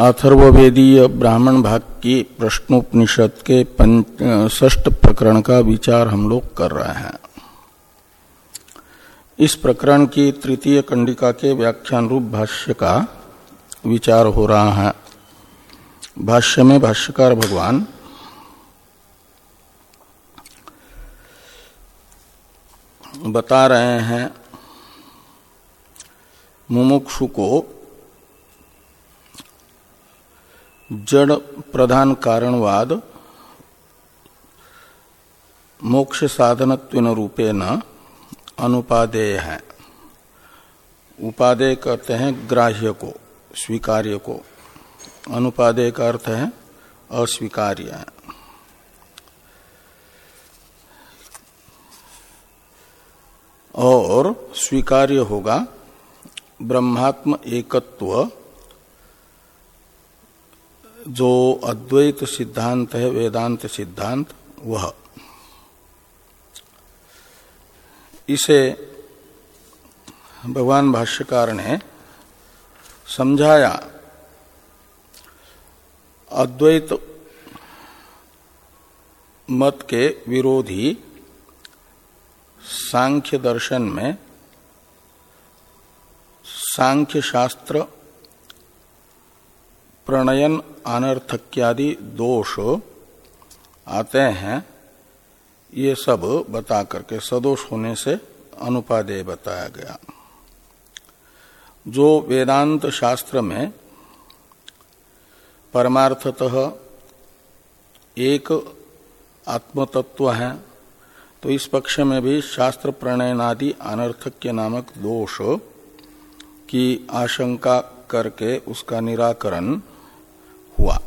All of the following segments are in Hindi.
अथर्वेदीय ब्राह्मण भाग की प्रश्नोपनिषद के ष्ट प्रकरण का विचार हम लोग कर रहे हैं। इस प्रकरण की तृतीय कंडिका के व्याख्यान रूप भाष्य का विचार हो रहा है। भाष्य में भाष्यकार भगवान, बता रहे हैं, मुमुक्षु को जड़ प्रधान कारणवाद मोक्ष साधन रूपे न अनुपादेय है। उपादेय कहते हैं ग्राह्य को, स्वीकार्य को। अनुपादेय का अर्थ है अस्वीकार्य है। और स्वीकार्य होगा ब्रह्मात्म एकत्व जो अद्वैत सिद्धांत है, वेदांत सिद्धांत, वह। इसे भगवान भाष्यकार ने समझाया, अद्वैत मत के विरोधी सांख्य दर्शन में सांख्य शास्त्र प्रणयन, अनर्थक्यादि दोष आते हैं, ये सब बता करके सदोष होने से अनुपादेय बताया गया। जो वेदांत शास्त्र में परमार्थतः एक आत्मतत्व है तो इस पक्ष में भी शास्त्र प्रणयनादि अनर्थक्य नामक दोष की आशंका करके उसका निराकरण हुआ।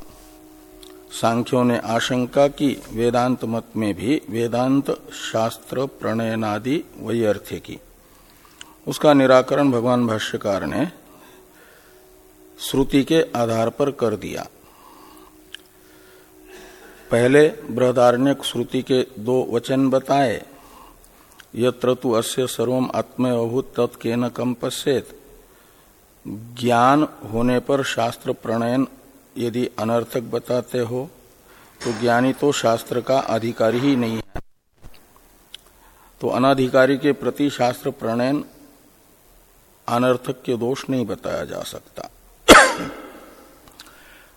सांख्यों ने आशंका की, वेदांत मत में भी वेदांत शास्त्र प्रणयनादि वही अर्थ की। उसका निराकरण भगवान भाष्यकार ने श्रुति के आधार पर कर दिया। पहले बृहदारण्यक श्रुति के दो वचन बताए, यत्र तु अस्य सर्वम आत्मभूत तत्के न कम ज्ञान होने पर शास्त्र प्रणयन यदि अनर्थक बताते हो तो ज्ञानी तो शास्त्र का अधिकारी ही नहीं है। तो अनाधिकारी के प्रति शास्त्र प्रणयन, अनर्थक के दोष नहीं बताया जा सकता।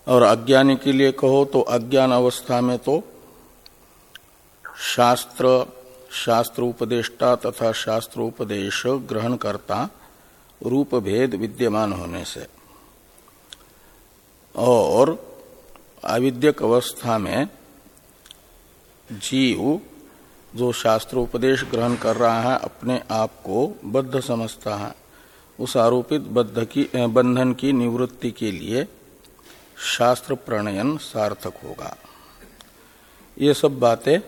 और अज्ञानी के लिए कहो तो अज्ञान अवस्था में तो शास्त्र शास्त्र उपदेष्टा तथा शास्त्र उपदेश ग्रहण करता रूप भेद विद्यमान होने से। और अविद्यक अवस्था में जीव जो शास्त्रोपदेश ग्रहण कर रहा है, अपने आप को बद्ध समझता है। उस आरोपित बद्ध की बंधन की निवृत्ति के लिए शास्त्र प्रणयन सार्थक होगा। ये सब बातें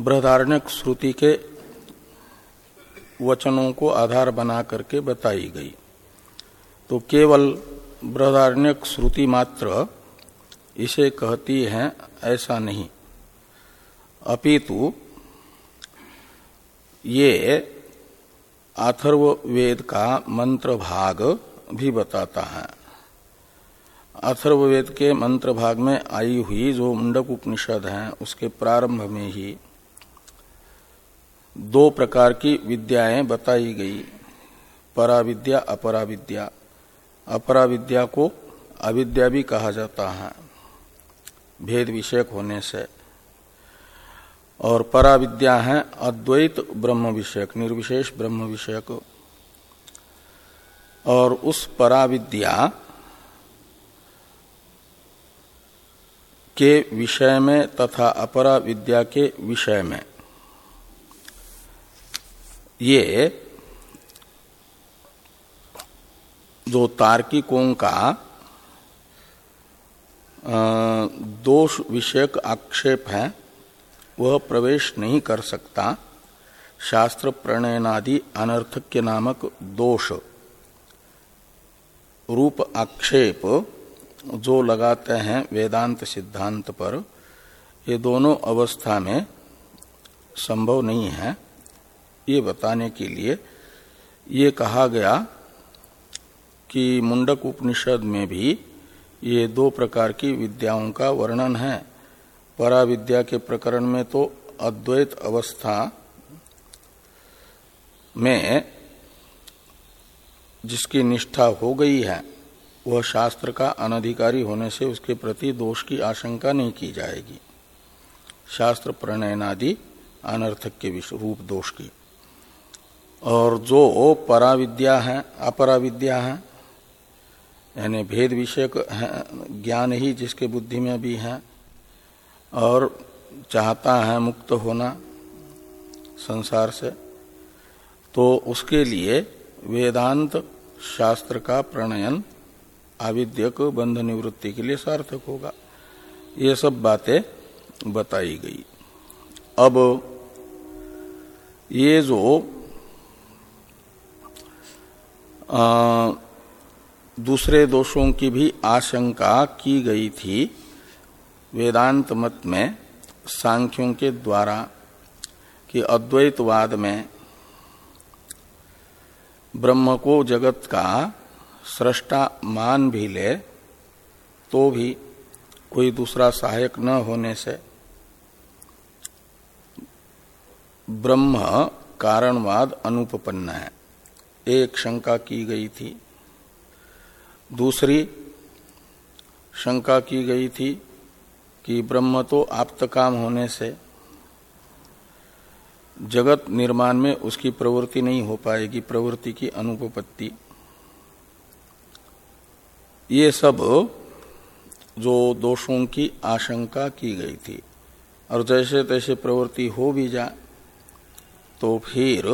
बृहदारण्यक श्रुति के वचनों को आधार बना करके बताई गई। तो केवल बृहदारण्यक श्रुति मात्र, इसे कहती है, ऐसा नहीं। अपितु, ये अथर्व वेद का मंत्र भाग भी बताता है। अथर्व वेद के मंत्र भाग में आई हुई जो मुंडक उपनिषद है, उसके प्रारंभ में ही दो प्रकार की विद्याएँ बताई गई, पराविद्या, अपराविद्या। अपरा विद्या को अविद्या भी कहा जाता है, भेद विषयक होने से। और परा विद्या है अद्वैत ब्रह्म विषयक, निर्विशेष ब्रह्म विषयक। और उस परा विद्या के विषय में तथा अपरा विद्या के विषय में, ये जो तार्किकों का दोष विषयक आक्षेप है, वह प्रवेश नहीं कर सकता। शास्त्र प्रणयनादि अनर्थक्य नामक दोष रूप आक्षेप जो लगाते हैं वेदांत सिद्धांत पर, ये दोनों अवस्था में संभव नहीं है। ये बताने के लिए ये कहा गया कि मुंडक उपनिषद में भी ये दो प्रकार की विद्याओं का वर्णन है। परा विद्या के प्रकरण में तो अद्वैत अवस्था में जिसकी निष्ठा हो गई है, वह शास्त्र का अनधिकारी होने से उसके प्रति दोष की आशंका नहीं की जाएगी। शास्त्र प्रणयनादि अनर्थक के रूप दोष की। और जो पराविद्या है, अपराविद्या है यानी भेद विषय ज्ञान ही जिसके बुद्धि में भी है और चाहता है मुक्त होना संसार से तो उसके लिए वेदांत शास्त्र का प्रणयन आविद्यक बंध निवृत्ति के लिए सार्थक होगा। ये सब बातें बताई गई। अब ये जो आ, दूसरे दोषों की भी आशंका की गई थी। वेदांत मत में सांख्यों के द्वारा कि अद्वैतवाद में ब्रह्म को जगत का सृष्टा मान भी ले तो भी कोई दूसरा सहायक न होने से ब्रह्म कारणवाद अनुपपन्न है। एक शंका की गई थी। दूसरी शंका की गई थी कि ब्रह्म तो आप्तकाम होने से जगत निर्माण में उसकी प्रवृत्ति नहीं हो पाएगी, प्रवृत्ति की अनुपपत्ति। ये सब जो दोषों की आशंका की गई थी, और जैसे तैसे प्रवृत्ति हो भी जाए तो फिर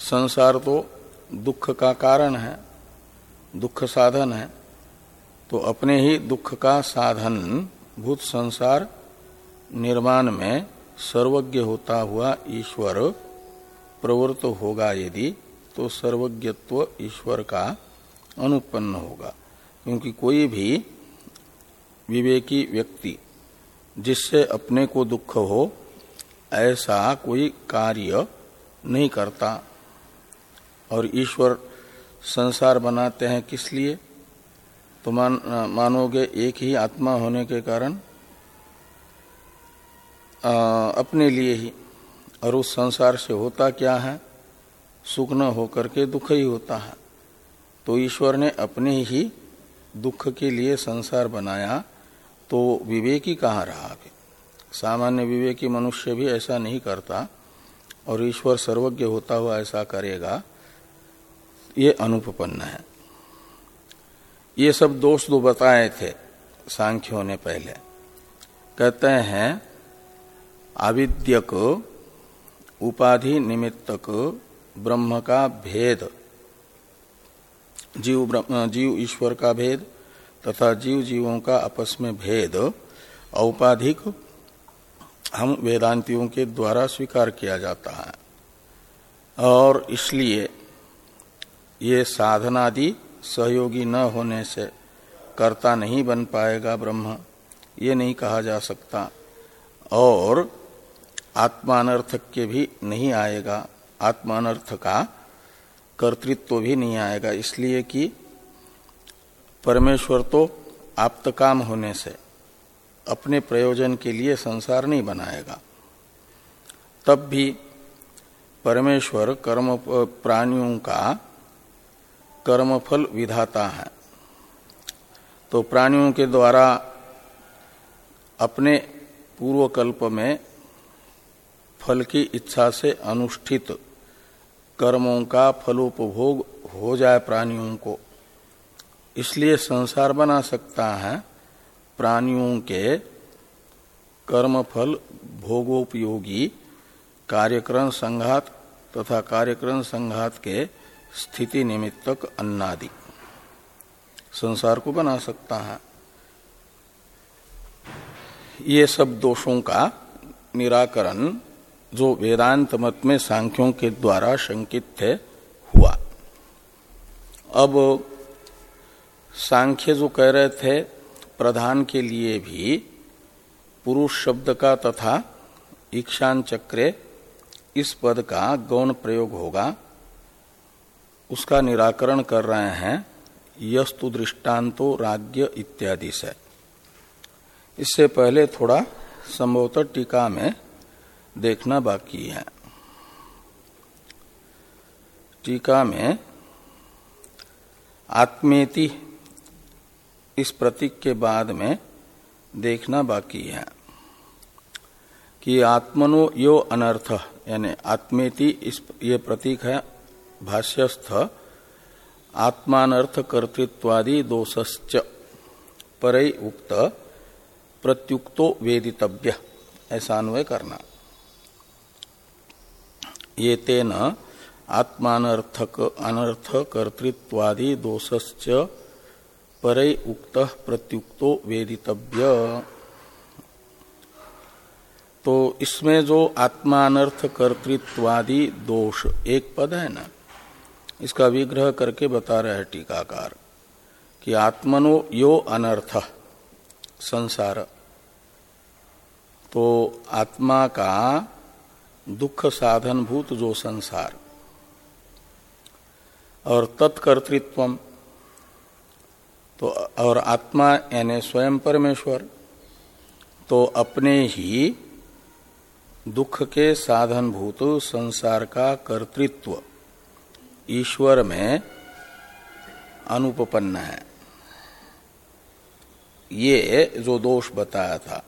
संसार तो दुख का कारण है। दुख साधन है तो अपने ही दुख का साधन भूत संसार निर्माण में सर्वज्ञ होता हुआ ईश्वर प्रवृत्त होगा। यदि तो सर्वज्ञत्व ईश्वर का अनुपन्न होगा, क्योंकि कोई भी विवेकी व्यक्ति जिससे अपने को दुख हो, ऐसा कोई कार्य नहीं करता। और ईश्वर संसार बनाते हैं किस लिए? तो मान मानोगे एक ही आत्मा होने के कारण आ, अपने लिए ही और उस संसार से होता क्या है? सुख न होकर के दुख ही होता है। तो ईश्वर ने अपने ही दुख के लिए संसार बनाया तो विवेकी कहाँ रहा अभी सामान्य विवेकी मनुष्य भी ऐसा नहीं करता और ईश्वर सर्वज्ञ होता हुआ ऐसा करेगा ये अनुपन्न है। ये सब दोष दो बताए थे सांख्यों ने पहले। कहते हैं आविद्यक उपाधि निमित्तक ब्रह्म का भेद। जीव जीव ईश्वर का भेद तथा जीव जीवों का आपस में भेद औपाधिक हम वेदांतियों के द्वारा स्वीकार किया जाता है। और इसलिए ये साधनादि सहयोगी न होने से कर्ता नहीं बन पाएगा ब्रह्म। ये नहीं कहा जा सकता। और आत्मानर्थक के भी नहीं आएगा। आत्मानर्थ का कर्तृत्व भी नहीं आएगा। इसलिए कि परमेश्वर तो आप्तकाम होने से अपने प्रयोजन के लिए संसार नहीं बनाएगा। तब भी परमेश्वर कर्म प्राणियों का कर्मफल विधाता है। तो प्राणियों के द्वारा अपने पूर्व कल्प में फल की इच्छा से अनुष्ठित कर्मों का फलोपभोग हो जाए प्राणियों को। इसलिए संसार बना सकता है प्राणियों के कर्मफल भोगोपयोगी कार्यक्रम संघात तथा कार्यक्रम संघात के स्थिति निमित्तक अन्नादि। संसार को बना सकता है। ये सब दोषों का निराकरण जो वेदांत मत में सांख्यों के द्वारा शंकित थे, हुआ। अब सांख्य जो कह रहे थे, प्रधान के लिए भी पुरुष शब्द का तथा ईक्षान चक्रे इस पद का गौण प्रयोग होगा। उसका निराकरण कर रहे हैं, यस्तु दृष्टांतो राज्य इत्यादि से। इससे पहले थोड़ा संभवतः टीका में देखना बाकी है। टीका में आत्मेति इस प्रतीक के बाद में देखना बाकी है कि आत्मनो यो अनर्थ, यानी आत्मेति इस ये प्रतीक है भाष्यस्थ आत्मानर्थ कर्तृत्वादि दोषश्च। पर उक्त, प्रत्युक्तो वेदितव्य। ऐसा अन्वय करना। ये तेन आत्मानर्थक अनर्थ कर्तृत्वादि दोषश्च, पर उक्त प्रत्युक्तो वेदितव्य। तो इसमें जो आत्मानर्थ कर्तृत्वादि दोष, एक पद है ना? इसका विग्रह करके बता रहे हैं टीकाकार कि आत्मनो यो अनर्थ, संसार। तो आत्मा का दुख साधन भूत जो संसार। और तत्कर्तृत्व तो और आत्मा यानी स्वयं परमेश्वर तो अपने ही दुख के साधनभूत संसार का कर्तृत्व। ईश्वर में अनुपन्न है। ये जो दोष बताया था,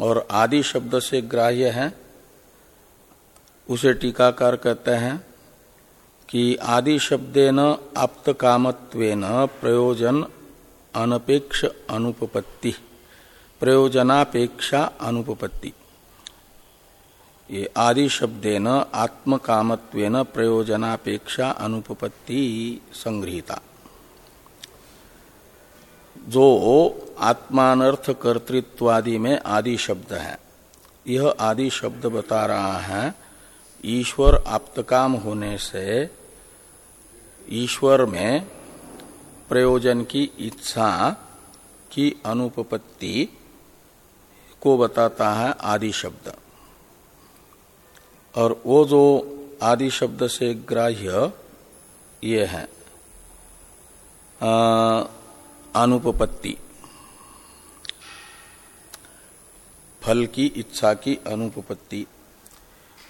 और आदि शब्द से ग्राह्य है, उसे टीकाकार कहते हैं कि आदि शब्देन आप्त कामत्वेन प्रयोजन अनपेक्ष अनुपपत्ति, प्रयोजनापेक्षा अनुपपत्ति। ये आदि शब्देन आत्म कामत्वेन प्रयोजनापेक्षा अनुपपत्ति संग्रहिता जो आत्मानर्थ कर्तृत्वादि में आदि शब्द है, यह आदि शब्द बता रहा है, ईश्वर आप्तकाम होने से ईश्वर में प्रयोजन की इच्छा की अनुपपत्ति को बताता है आदि शब्द और वो जो आदि शब्द से ग्राह्य, ये है। अनुपपत्ति। फल की इच्छा की अनुपपत्ति।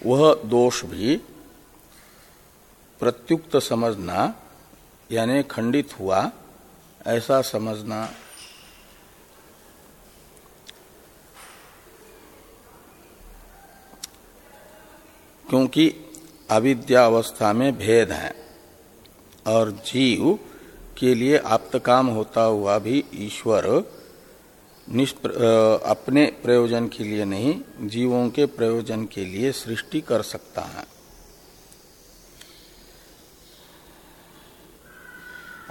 वह दोष भी प्रत्युक्त समझना, यानी खंडित हुआ, ऐसा समझना क्योंकि अविद्यावस्था में भेद है और जीव के लिए आप्त काम होता हुआ भी ईश्वर अपने प्रयोजन के लिए नहीं, जीवों के प्रयोजन के लिए सृष्टि कर सकता है।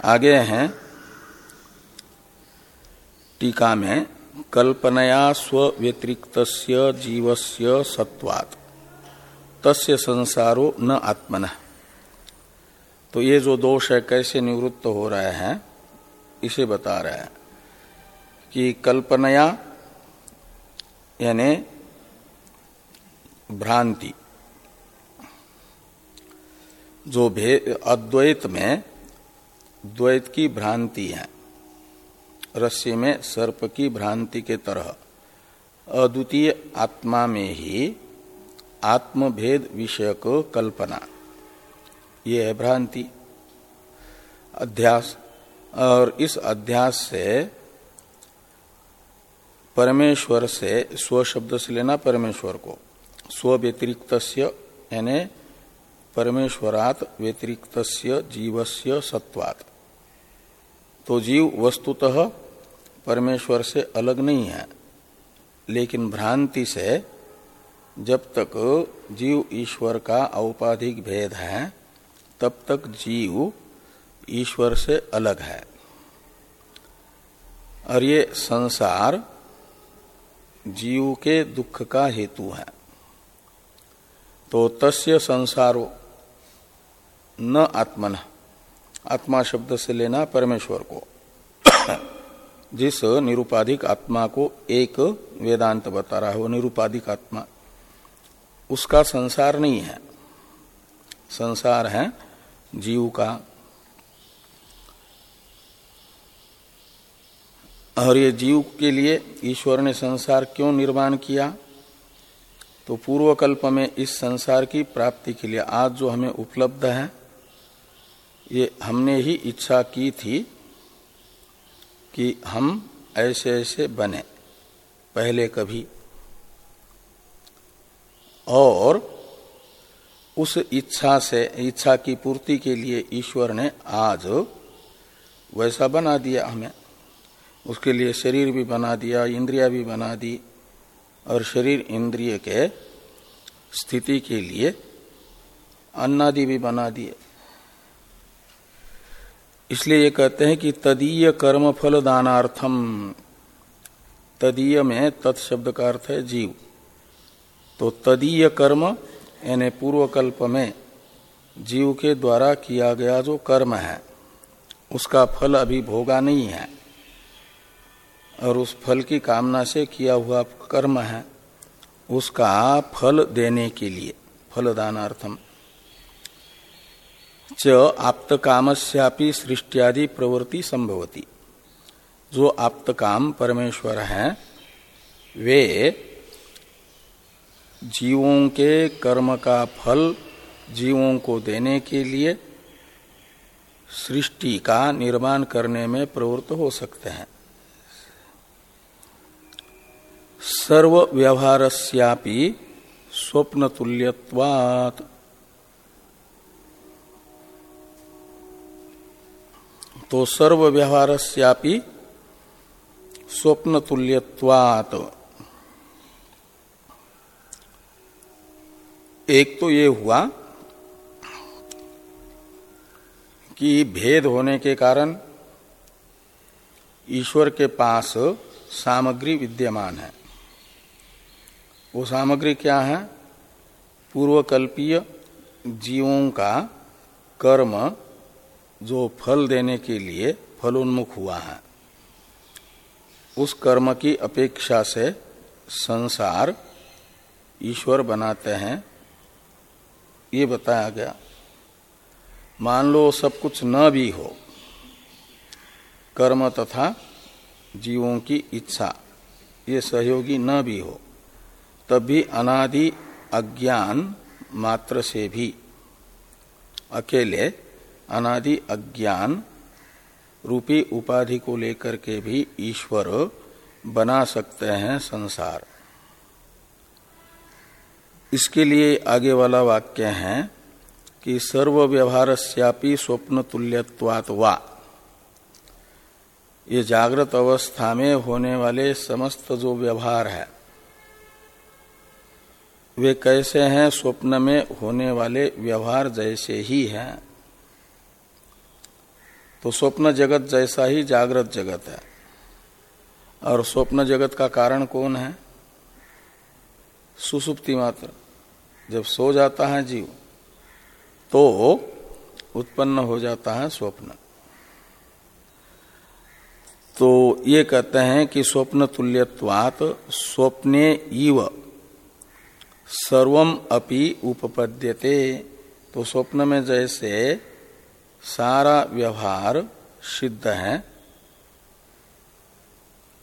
आगे हैं, टीका में, कल्पनया स्व व्यतिरिक्त जीवस्य सत्वात्। तस्य संसारो न आत्मन। तो ये जो दोष है, कैसे निवृत्त हो रहे हैं, इसे बता रहे हैं कि कल्पनया, यानी भ्रांति, जो अद्वैत में, द्वैत की भ्रांति है, रस्सी में सर्प की भ्रांति के तरह, अद्वितीय आत्मा में ही आत्मभेद विषयक कल्पना। ये है भ्रांति, अध्यास, और इस अध्यास से परमेश्वर से, स्व शब्द से लेना परमेश्वर को। स्व व्यतिरिक्त यानी परमेश्वरात व्यतिरिक्त जीवस्य सत्वात्। तो जीव वस्तुतः परमेश्वर से अलग नहीं है, लेकिन भ्रांति से जब तक जीव ईश्वर का औपाधिक भेद है, तब तक जीव ईश्वर से अलग है। और ये संसार जीव के दुख का हेतु है। तो तस्य संसारो न आत्मन। आत्मा शब्द से लेना परमेश्वर को। जिस निरुपाधिक आत्मा को एक वेदांत बता रहा है, वो निरुपाधिक आत्मा। उसका संसार नहीं है। संसार है जीव का। और ये जीव के लिए ईश्वर ने संसार क्यों निर्माण किया? तो पूर्व कल्प में इस संसार की प्राप्ति के लिए आज जो हमें उपलब्ध है, ये हमने ही इच्छा की थी कि हम ऐसे ऐसे बने, पहले कभी और उस इच्छा से, इच्छा की पूर्ति के लिए ईश्वर ने आज वैसा बना दिया हमें। उसके लिए शरीर भी बना दिया, इंद्रिया भी बना दी, और शरीर इंद्रिय के स्थिति के लिए अन्नादि भी बना दिए। इसलिए ये कहते हैं कि तदीय कर्म फल दानार्थम तदीय में तत्शब्द का अर्थ है जीव। तो तदीय कर्म यानी पूर्व कल्प में जीव के द्वारा किया गया जो कर्म है, उसका फल अभी भोगा नहीं है। और उस फल की कामना से किया हुआ कर्म है, उसका फल देने के लिए, फलदानार्थम। च आप्त कामस्यापि सृष्टियादि प्रवृत्ति संभवती। जो आप्त काम परमेश्वर हैं, वे जीवों के कर्म का फल जीवों को देने के लिए सृष्टि का निर्माण करने में प्रवृत्त हो सकते हैं। सर्व व्यवहारस्यापि स्वप्न तुल्यवात तो सर्व व्यवहारस्यापि स्वप्न तुल्यवात एक तो ये हुआ कि भेद होने के कारण ईश्वर के पास सामग्री विद्यमान है। वो सामग्री क्या है? पूर्वकल्पीय जीवों का कर्म जो फल देने के लिए फलोन्मुख हुआ है। उस कर्म की अपेक्षा से संसार ईश्वर बनाते हैं। ये बताया गया, मान लो सब कुछ न भी हो, कर्म तथा जीवों की इच्छा, ये सहयोगी न भी हो, तब भी अनादि अज्ञान मात्र से भी, अकेले अनादि अज्ञान रूपी उपाधि को लेकर के भी ईश्वर बना सकते हैं संसार। इसके लिए आगे वाला वाक्य है कि सर्व व्यवहार स्वप्न तुल्यवात वा। ये जागृत अवस्था में होने वाले समस्त जो व्यवहार है, वे कैसे हैं स्वप्न में होने वाले व्यवहार जैसे ही हैं? तो स्वप्न जगत जैसा ही जागृत जगत है। और स्वप्न जगत का कारण कौन है? सुसुप्ति मात्र। जब सो जाता है जीव तो उत्पन्न हो जाता है स्वप्न। तो ये कहते हैं कि स्वप्न तुल्यवात स्वप्ने इव, सर्वम अपि उपपद्यते। तो स्वप्न में जैसे सारा व्यवहार सिद्ध है,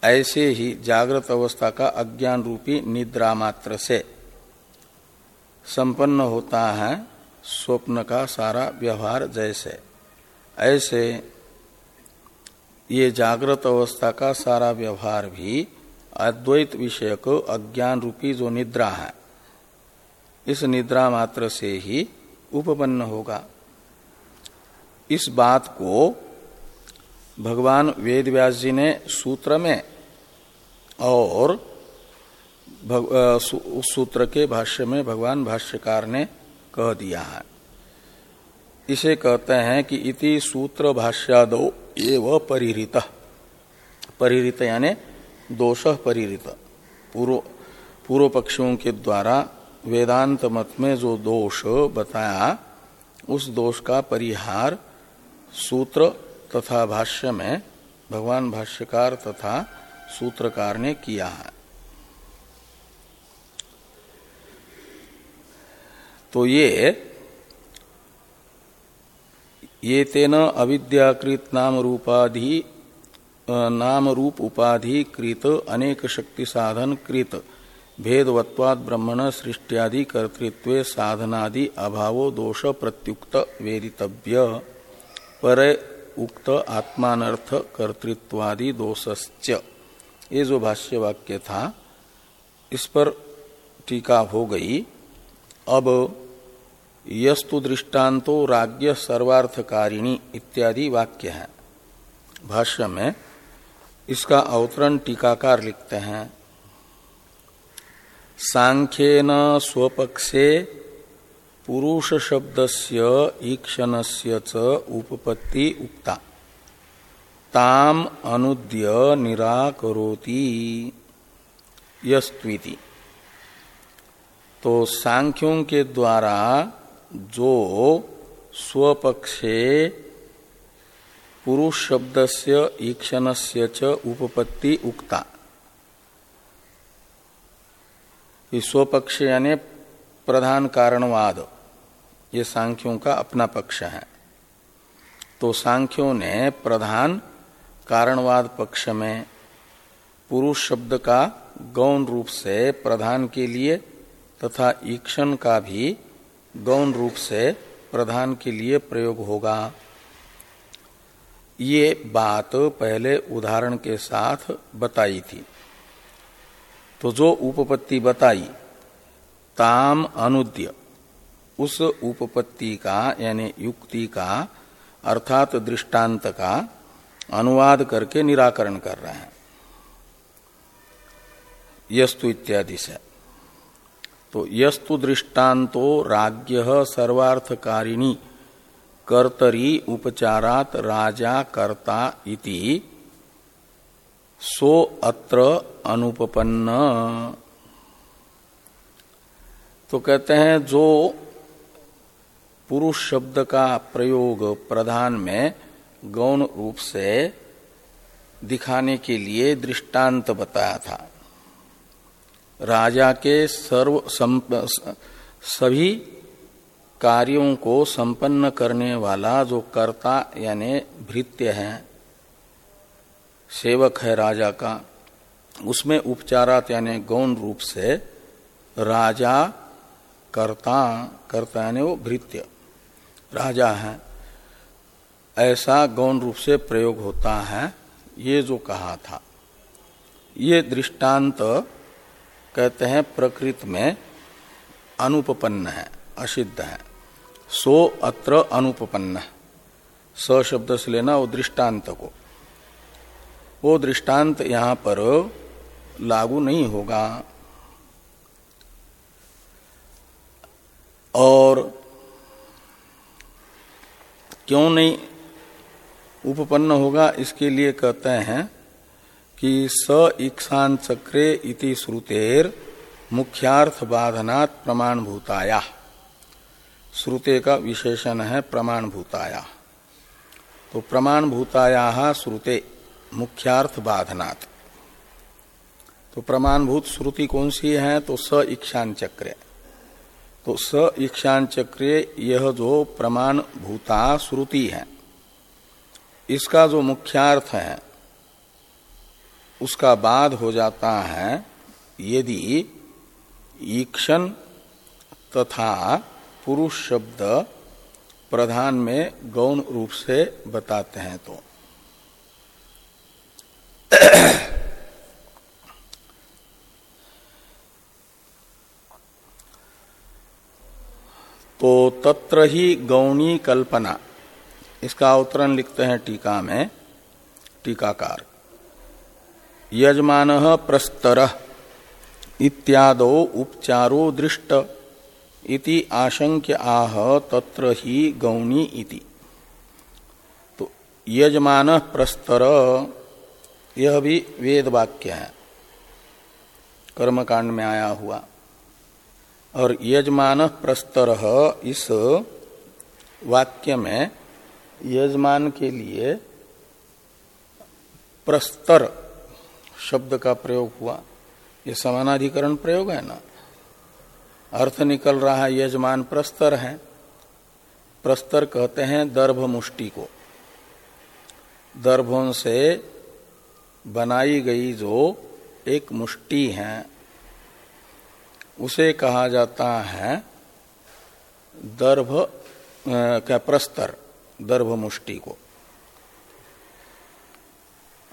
ऐसे ही जागृत अवस्था का अज्ञान रूपी निद्रा मात्र से। संपन्न होता है स्वप्न का सारा व्यवहार जैसे। ऐसे ये जागृत अवस्था का सारा व्यवहार भी अद्वैत विषय को अज्ञान रूपी जो निद्रा है, इस निद्रा मात्र से ही उपपन्न होगा। इस बात को भगवान वेद व्यास जी ने सूत्र में और उस सूत्र के भाष्य में भगवान भाष्यकार ने कह दिया है। इसे कहते हैं कि इति सूत्र भाष्यादो एव परिहृत। परिहृत यानी दोष परिहृत। पूर्व पूर्व पक्षियों के द्वारा वेदांत मत में जो दोष बताया, उस दोष का परिहार सूत्र तथा भाष्य में भगवान भाष्यकार तथा सूत्रकार ने किया है। तो ये ये तेन अविद्याकृत नाम रूपाधि नाम रूप उपाधि कृत, अनेक शक्ति साधन कृत भेदवत्वाद ब्रह्मण सृष्टियादि कर्तृत्व साधनादि अभावो दोष प्रत्युक्त वेदितव्य। पर उक्त आत्मानर्थ कर्तृत्वादि दोषश्च। ये जो भाष्य वाक्य था, इस पर टीका हो गई। अब यस्तु दृष्टान्तो राज्य सर्वार्थकारिणी इत्यादि वाक्य है। भाष्य में इसका अवतरण टीकाकार लिखते हैं। सांख्यन स्वपक्षे पुरुष शब्दस्य ईक्षणस्य च उपपत्ति उक्ता। ताम अनुद्य निराकरोति। यस्त्विति तो सांख्यों के द्वारा जो स्वपक्षे पुरुष शब्द से ईक्षण से च उपपत्ति उक्ता। स्वपक्ष यानी प्रधान कारणवाद, ये सांख्यों का अपना पक्ष है। तो सांख्यों ने प्रधान कारणवाद पक्ष में पुरुष शब्द का गौण रूप से प्रधान के लिए तथा ईक्षण का भी गौण रूप से प्रधान के लिए प्रयोग होगा। ये बात पहले उदाहरण के साथ बताई थी। तो जो उपपत्ति बताई, ताम अनुद्य, उस उपपत्ति का, यानी युक्ति का, अर्थात दृष्टांत का अनुवाद करके निराकरण कर रहे हैं। यस्तु इत्यादि से। तो यस्तु दृष्टान्तो राज्य सर्वार्थकारिणी, कर्तरी उपचारात राजा कर्ता इति। सो अत्र अनुपपन्न। तो कहते हैं, जो पुरुष शब्द का प्रयोग प्रधान में गौण रूप से दिखाने के लिए दृष्टांत बताया था। राजा के सर्व सभी कार्यों को संपन्न करने वाला जो कर्ता यानी भृत्य है, सेवक है राजा का, उसमें उपचारात यानी गौण रूप से राजा कर्ता कर्ता यानी वो भृत्य, राजा है। ऐसा गौण रूप से प्रयोग होता है, ये जो कहा था। ये दृष्टांत कहते हैं, प्रकृत में अनुपपन्न है, असिद्ध है। सो अत्र अनुपपन्न स शब्द से लेना वो दृष्टांत को। वो दृष्टांत यहाँ पर लागू नहीं होगा। और क्यों नहीं उपपन्न होगा, इसके लिए कहते हैं कि स ईक्षान चक्रे इति श्रुतेर मुख्यार्थ बाधनात् प्रमाण भूताया श्रुते का विशेषण है प्रमाण भूताया तो प्रमाण भूताया श्रुते मुख्यार्थ बाधनात् तो प्रमाणभूत श्रुति कौन सी है? तो स ईक्षान चक्र। तो स ईक्षान चक्र यह जो प्रमाण भूता श्रुति है, इसका जो मुख्यार्थ है उसका बाद हो जाता है यदि ईक्षण तथा पुरुष शब्द प्रधान में गौण रूप से बताते हैं तो। तो तत्र ही गौणी कल्पना, इसका अवतरण लिखते हैं टीका में, टीकाकार। यजमान प्रस्तर। इत्यादो उपचारो दृष्ट। इति आशंक्य आह, तत्र ही गौणी इति। तो यजमान प्रस्तर, यह भी वेद वाक्य है। कर्मकांड में आया हुआ। और यजमान प्रस्तर इस वाक्य में यजमान के लिए प्रस्तर शब्द का प्रयोग हुआ। ये समानाधिकरण प्रयोग है ना? अर्थ निकल रहा है, यजमान प्रस्तर है। प्रस्तर कहते हैं दर्भ मुष्टि को। दर्भों से बनाई गई जो एक मुष्टि है, उसे कहा जाता है दर्भ क्या प्रस्तर, दर्भ मुष्टि को।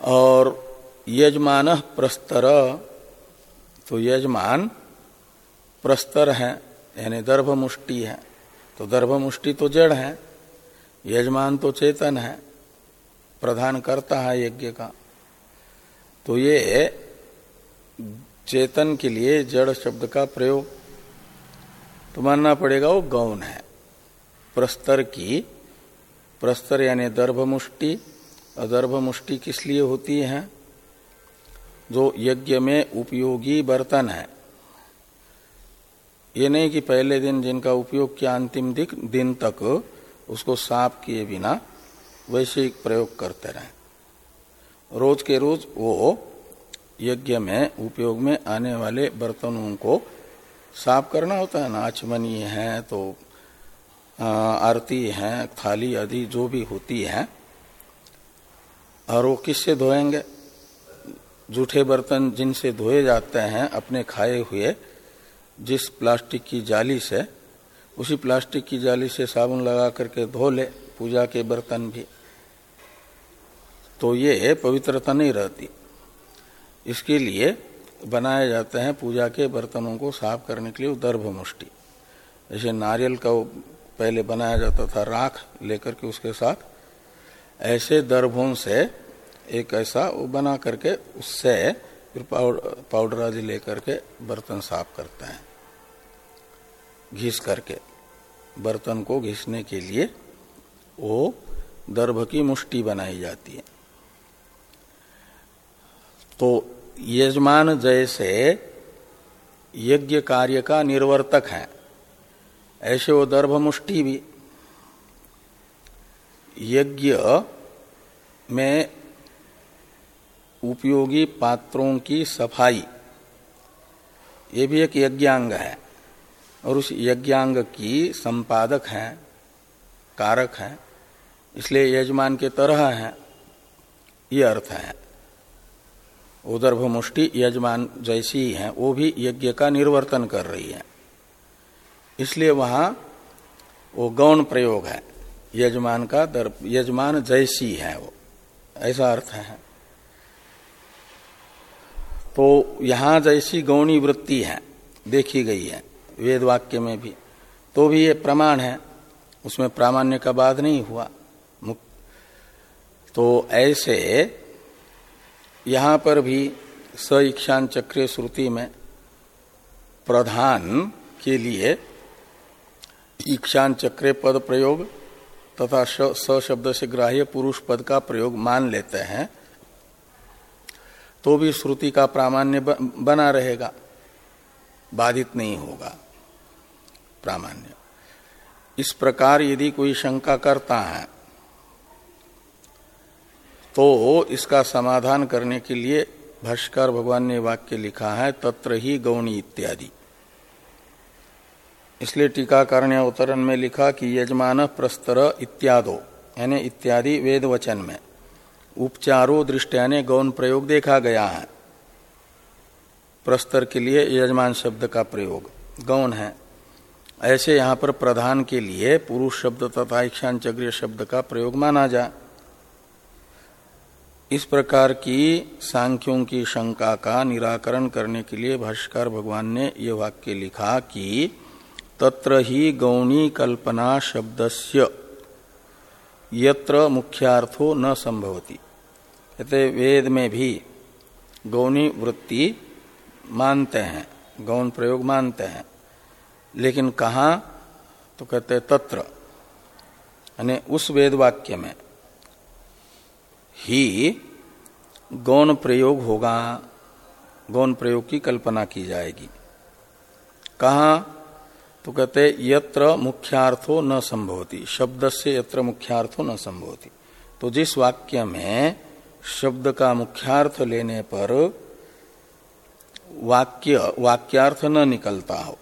और यजमान प्रस्तर। तो यजमान प्रस्तर है, यानी दर्भ मुष्टि है। तो दर्भ मुष्टि तो जड़ है, यजमान तो चेतन है, प्रधान करता है यज्ञ का। तो ये चेतन के लिए जड़ शब्द का प्रयोग। तो मानना पड़ेगा वो गौन है। प्रस्तर की, प्रस्तर यानी दर्भ मुष्टि और दर्भ मुष्टि किस लिए होती है? जो यज्ञ में उपयोगी बर्तन है। ये नहीं कि पहले दिन जिनका उपयोग किया अंतिम दिन तक, उसको साफ़ किए बिना वैसे ही प्रयोग करते रहे। रोज के रोज वो यज्ञ में उपयोग में आने वाले बर्तनों को साफ़ करना होता है ना। आचमनी है तो आरती है, थाली आदि जो भी होती है, और वो किससे धोएँगे? जूठे बर्तन जिनसे धोए जाते हैं, अपने खाए हुए, जिस प्लास्टिक की जाली से, उसी प्लास्टिक की जाली से साबुन लगा करके धो ले, पूजा के बर्तन भी। तो ये पवित्रता नहीं रहती। इसके लिए बनाए जाते हैं पूजा के बर्तनों को साफ़ करने के लिए दर्भ मुष्टि। जैसे नारियल का पहले बनाया जाता था, राख लेकर के उसके साथ, ऐसे दर्भों से एक ऐसा वो बना करके उससे फिर पाउडर पाउडर आदि लेकर के बर्तन साफ़ करते हैं। घिस करके। बर्तन को घिसने के लिए वो दर्भ की मुष्टि बनाई जाती है। तो यजमान जैसे यज्ञ कार्य का निर्वर्तक है। ऐसे वो दर्भ मुष्टि भी। यज्ञ में उपयोगी पात्रों की सफ़ाई। ये भी एक यज्ञांग है और उस यज्ञांग की संपादक है, कारक है, इसलिए यजमान के तरह है, ये अर्थ है। उदर्भ मुष्टि यजमान जैसी ही है, वो भी यज्ञ का निर्वर्तन कर रही है। इसलिए वहाँ वो गौण प्रयोग है, यजमान का दर्भ यजमान जैसी है वो, ऐसा अर्थ है। तो यहाँ जैसी गौणी वृत्ति है, देखी गई है, वेद वाक्य में भी। तो भी ये प्रमाण है, उसमें प्रामाण्य का बाद नहीं हुआ। तो ऐसे यहाँ पर भी स इक्षान चक्र श्रुति में प्रधान के लिए ईक्षान चक्रे पद प्रयोग तथा स शब्द से ग्राह्य पुरुष पद का प्रयोग मान लेते हैं। तो भी श्रुति का प्रामाण्य बना रहेगा। बाधित नहीं होगा। प्रामाण्य। इस प्रकार यदि कोई शंका करता है तो इसका समाधान करने के लिए भाष्कर भगवान ने वाक्य लिखा है, तत्र ही गौणी इत्यादि। इसलिए टीकाकरण अवतरण में लिखा कि यजमान प्रस्तर इत्यादो, यानी इत्यादि वेद वचन में। उपचारो दृष्टिया ने गौण प्रयोग देखा गया है। प्रस्तर के लिए यजमान शब्द का प्रयोग। गौण है। ऐसे यहाँ पर प्रधान के लिए पुरुष शब्द तथा इक्षांचग्र शब्द का प्रयोग माना जाए इस प्रकार की सांख्यों की शंका का निराकरण करने के लिए भाष्कर भगवान ने यह वाक्य लिखा कि तत्र ही गौणी कल्पना शब्दस्य, यत्र मुख्यार्थो न संभवती। कहते वेद में भी गौणी वृत्ति मानते हैं, गौण प्रयोग मानते हैं। लेकिन कहा? तो कहते तत्र। यानी उस वेद वाक्य में ही गौण प्रयोग होगा, गौण प्रयोग की कल्पना की जाएगी। कहा? तो कहते यत्र मुख्यार्थो न संभवती, शब्द से यत्र मुख्यार्थो न संभवती। तो जिस वाक्य में शब्द का मुख्यार्थ लेने पर वाक्य, वाक्यार्थ न निकलता हो।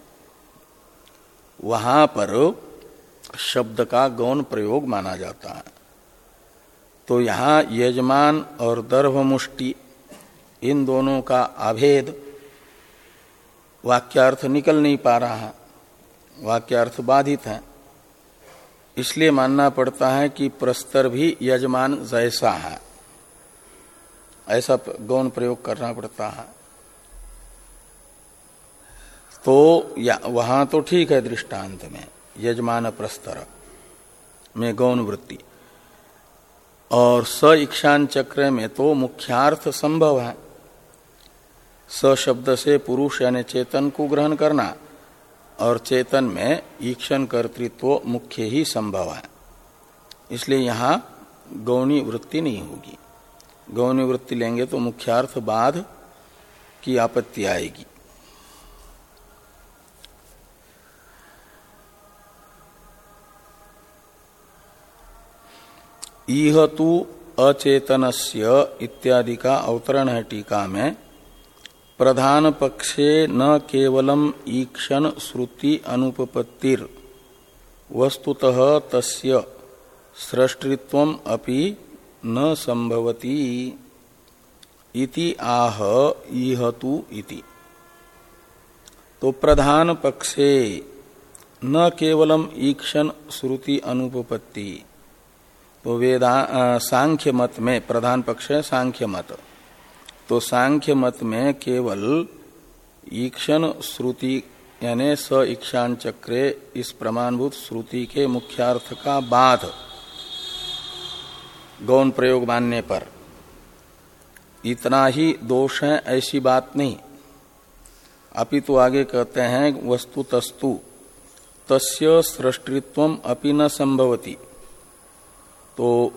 वहाँ पर शब्द का गौण प्रयोग माना जाता है। तो यहाँ यजमान और दर्भ मुष्टि इन दोनों का अभेद वाक्यार्थ निकल नहीं पा रहा है। वाक्यार्थ बाधित है। इसलिए मानना पड़ता है कि प्रस्तर भी यजमान जैसा है। ऐसा गौण प्रयोग करना पड़ता है। तो या, वहाँ तो ठीक है दृष्टांत में, यजमान प्रस्तर में गौण वृत्ति। और स इक्षान चक्र में तो मुख्यार्थ संभव है। स शब्द से पुरुष यानी चेतन को ग्रहण करना, और चेतन में ईक्षण कर्तृत्व मुख्य ही संभव है। इसलिए यहाँ गौणी वृत्ति नहीं होगी। गौणी वृत्ति लेंगे तो मुख्यार्थ बाध की आपत्ति आएगी। इह तो अचेतनस्य इत्यादि का अवतरण है टीका में। प्रधान पक्षे न केवलम ईक्षण श्रुति अनुपपत्तिर। वस्तुतः तस्य सृष्टित्व अपि न संभवती इति आह इहतु इति। तो प्रधान पक्षे न केवलम ईक्षण श्रुति अनुपपत्ति। तो वेदा सांख्य मत में, प्रधान पक्ष है सांख्य मत। तो सांख्य मत में केवल ईक्षण श्रुति, यानी स ईक्षाण चक्रे इस प्रमाणभूत श्रुति के मुख्यार्थ का बाध। गौण प्रयोग मानने पर। इतना ही दोष है, ऐसी बात नहीं। अपितु तो आगे कहते हैं, वस्तु तस्तु, तस्य सृष्टित्व अपि न संभवती। तो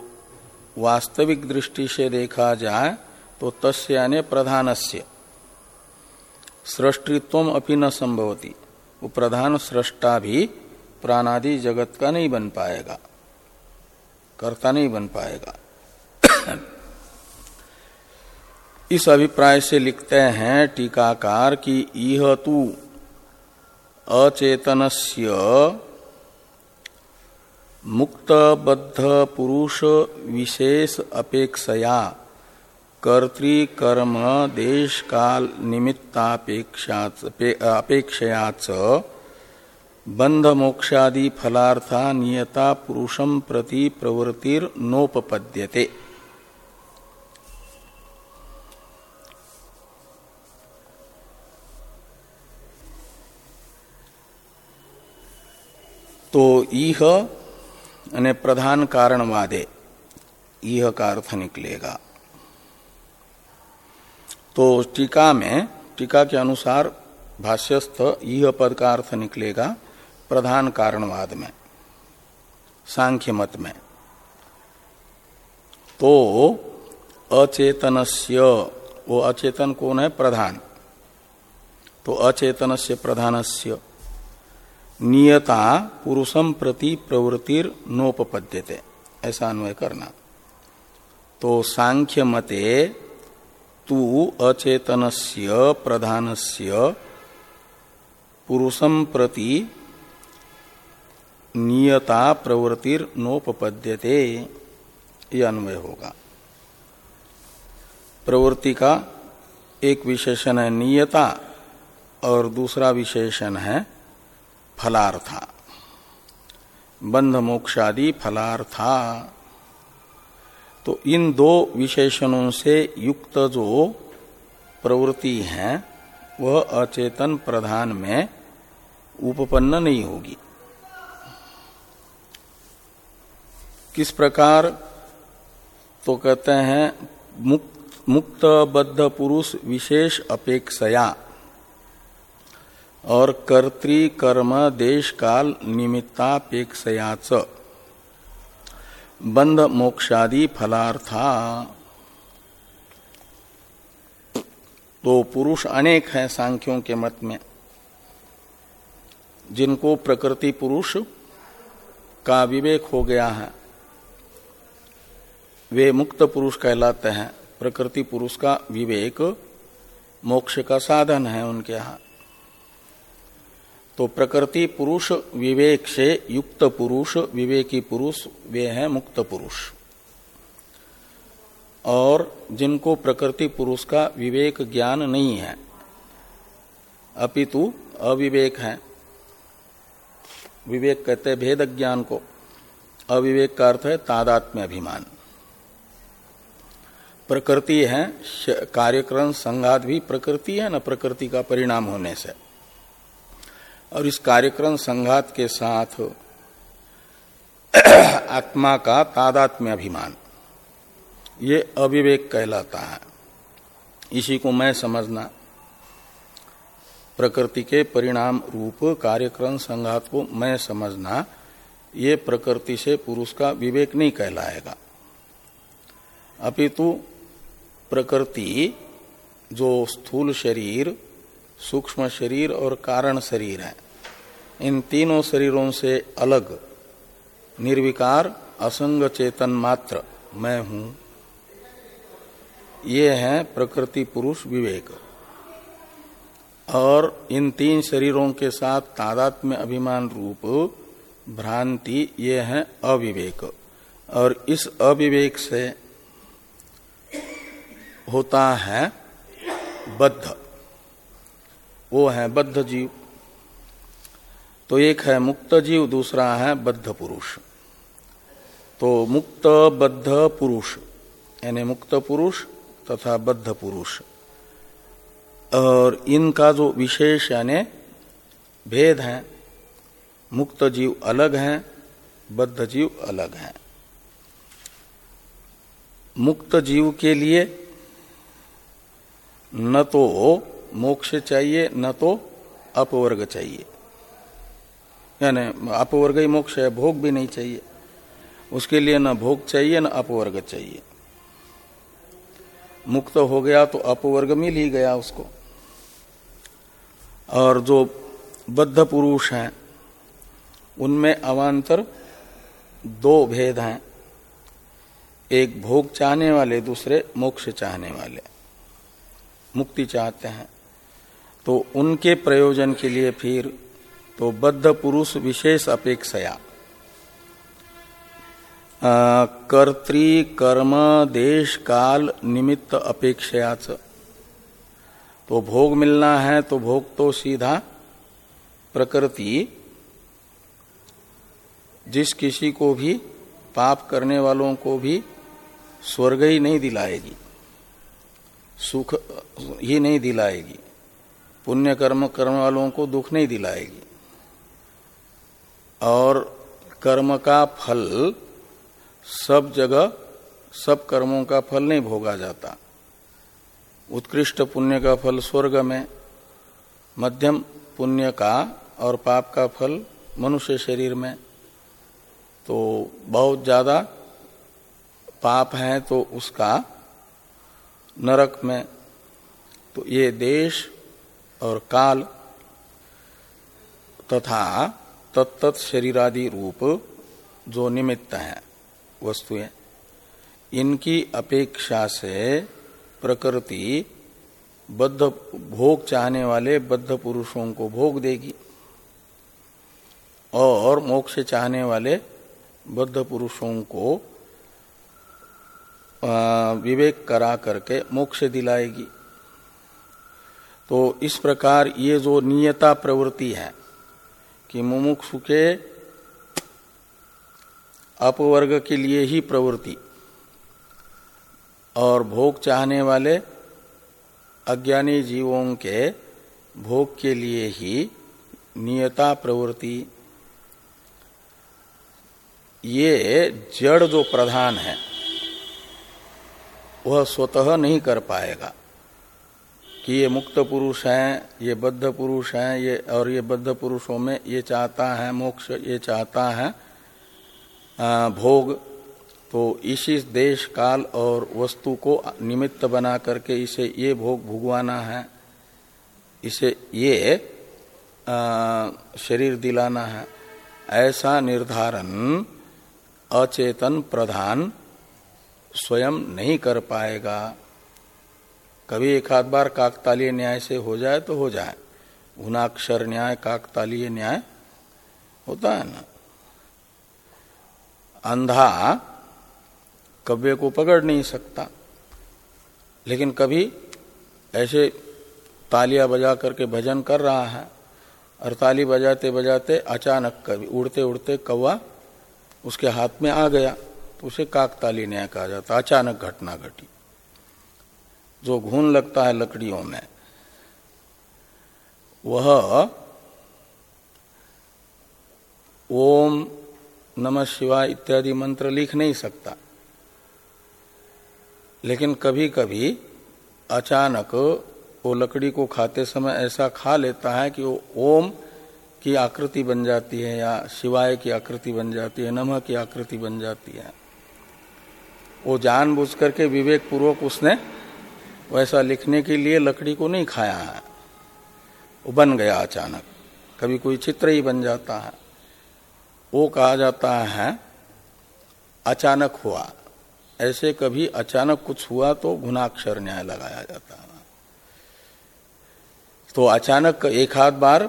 वास्तविक दृष्टि से देखा जाए तो तस्य यानी प्रधानस्य। सृष्टित्व अपनी न संभवती। वो प्रधान सृष्टा भी प्राणादि जगत का नहीं बन पाएगा। कर्ता नहीं बन पाएगा। इस अभिप्राय से लिखते हैं टीकाकार कि यह तू अचेतनस्य मुक्त बद्ध पुरुष विशेष अपेक्षया कर्तृकर्म देश काल निमित्तापेक्षयाच बंध मोक्षादि फलार्था नियता पुरुषम प्रति प्रवृत्तिर नोपपद्यते तो यह यानी प्रधान कारणवादे। यह का अर्थ निकलेगा। तो टीका में, टीका के अनुसार भाष्यस्थ यह पद का अर्थ निकलेगा। प्रधान कारणवाद में, सांख्य मत में। तो अचेतनस्य, वो अचेतन कौन है? प्रधान। तो अचेतनस्य प्रधानस्य। नियता पुरुषम प्रति प्रवृत्तिर नोपपद्यते, ऐसा अन्वय करना। तो सांख्य मते तू अचेतनस्य प्रधानस्य पुरुषम प्रति नियता प्रवृत्तिर नोपपद्यते, ये अन्वय होगा। प्रवृत्ति का एक विशेषण है नियता, और दूसरा विशेषण है फलार्था। बंध मोक्षादि फलार्था। तो इन दो विशेषणों से युक्त जो प्रवृत्ति है, वह अचेतन प्रधान में उपपन्न नहीं होगी। किस प्रकार? तो कहते हैं, मुक्त मुक्त बद्ध पुरुष विशेष अपेक्षया। और कर्म देश काल निमित्तापेक्षयाच। बंध मोक्षादि फलार्था। तो पुरुष अनेक हैं सांख्यों के मत में, जिनको प्रकृति पुरुष का विवेक हो गया है। वे मुक्त पुरुष कहलाते हैं। प्रकृति पुरुष का विवेक मोक्ष का साधन है उनके यहाँ। तो प्रकृति पुरुष, विवेक से युक्त पुरुष, विवेकी पुरुष, वे हैं मुक्त पुरुष। और जिनको प्रकृति पुरुष का विवेक ज्ञान नहीं है, अपितु अविवेक है। विवेक कहते भेद ज्ञान को। अविवेक का अर्थ है तादात्म्य अभिमान। प्रकृति है कार्यक्रम, संघात भी प्रकृति है न, प्रकृति का परिणाम होने से। और इस कार्यक्रम, संघात के साथ आत्मा का तादात्म्य अभिमान, ये अविवेक कहलाता है। इसी को मैं समझना, प्रकृति के परिणाम रूप, कार्यक्रम, संघात को मैं समझना, ये प्रकृति से पुरुष का विवेक नहीं कहलाएगा। अपितु प्रकृति, जो स्थूल शरीर, सूक्ष्म शरीर और कारण शरीर है। इन तीनों शरीरों से अलग, निर्विकार, असंग चेतन मात्र मैं हूँ। ये है प्रकृति पुरुष विवेक। और इन तीन शरीरों के साथ तादात्म्य अभिमान रूप, भ्रांति, ये है अविवेक। और इस अविवेक से होता है बद्ध। वो है बद्ध जीव। तो एक है मुक्त जीव, दूसरा है बद्ध पुरुष। तो मुक्त, बद्ध, पुरुष। यानी मुक्त पुरुष तथा बद्ध पुरुष। और इनका जो विशेष यानी भेद है, मुक्त जीव अलग है, बद्ध जीव अलग है। मुक्त जीव के लिए न तो मोक्ष चाहिए, न तो अपवर्ग चाहिए। यानी अपवर्ग ही मोक्ष है, भोग भी नहीं चाहिए। उसके लिए न भोग चाहिए, न अपवर्ग चाहिए। मुक्त हो गया तो अपवर्ग मिल ही गया उसको। और जो बद्ध पुरुष हैं, उनमें अवान्तर दो भेद हैं। एक भोग चाहने वाले, दूसरे मोक्ष चाहने वाले। मुक्ति चाहते हैं। तो उनके प्रयोजन के लिए फिर तो बद्ध पुरुष विशेष अपेक्षया। कर्तृ कर्म, देश, काल निमित्त अपेक्षयाच। तो भोग मिलना है तो भोग तो सीधा प्रकृति। जिस किसी को भी, पाप करने वालों को भी स्वर्ग ही नहीं दिलाएगी। सुख ही नहीं दिलाएगी। पुण्य कर्म करने वालों को दुख नहीं दिलाएगी। और कर्म का फल, सब जगह, सब कर्मों का फल नहीं भोगा जाता। उत्कृष्ट पुण्य का फल स्वर्ग में, मध्यम पुण्य का और पाप का फल मनुष्य शरीर में। तो बहुत ज़्यादा पाप है तो उसका नरक में तो ये देश और काल तथा तत्त शरीरादि रूप जो निमित्त है, वस्तुएँ, इनकी अपेक्षा से प्रकृति बद्ध, भोग चाहने वाले बद्ध पुरुषों को भोग देगी और मोक्ष चाहने वाले बद्ध पुरुषों को विवेक करा करके मोक्ष दिलाएगी। तो इस प्रकार ये जो नियता प्रवृत्ति है कि मुमुक्षु के अपवर्ग के लिए ही प्रवृत्ति और भोग चाहने वाले अज्ञानी जीवों के भोग के लिए ही नियता प्रवृत्ति, ये जड़ जो प्रधान है वह स्वतः नहीं कर पाएगा कि ये मुक्त पुरुष हैं ये बद्ध पुरुष हैं ये और ये बद्ध पुरुषों में ये चाहता है मोक्ष ये चाहता है भोग। तो इसी देश काल और वस्तु को निमित्त बना करके इसे ये भोग भुगवाना है इसे ये आ, शरीर दिलाना है। ऐसा निर्धारण अचेतन प्रधान स्वयं नहीं कर पाएगा। कभी एक आध बार काकतालीय न्याय से हो जाए तो हो जाए। गुनाक्षर न्याय, काकतालीय न्याय होता है ना। अंधा कव्य को पकड़ नहीं सकता। लेकिन कभी ऐसे तालियाँ बजा करके भजन कर रहा है और ताली बजाते बजाते अचानक कभी उड़ते उड़ते कौवा उसके हाथ में आ गया। तो उसे काकताली न्याय कहा जाता है। अचानक घटना घटी। जो घून लगता है लकड़ियों में, वह ओम नमः शिवाय इत्यादि मंत्र लिख नहीं सकता। लेकिन कभी कभी अचानक वो लकड़ी को खाते समय ऐसा खा लेता है कि वो ओम की आकृति बन जाती है या शिवाय की आकृति बन जाती है, नमः की आकृति बन जाती है। वो जानबूझ करके विवेक पूर्वक उसने वैसा लिखने के लिए लकड़ी को नहीं खाया है। वो बन गया अचानक। कभी कोई चित्र ही बन जाता है। वो कहा जाता है, अचानक हुआ। ऐसे कभी अचानक कुछ हुआ तो गुनाक्षर न्याय लगाया जाता है। तो अचानक एक हाथ बार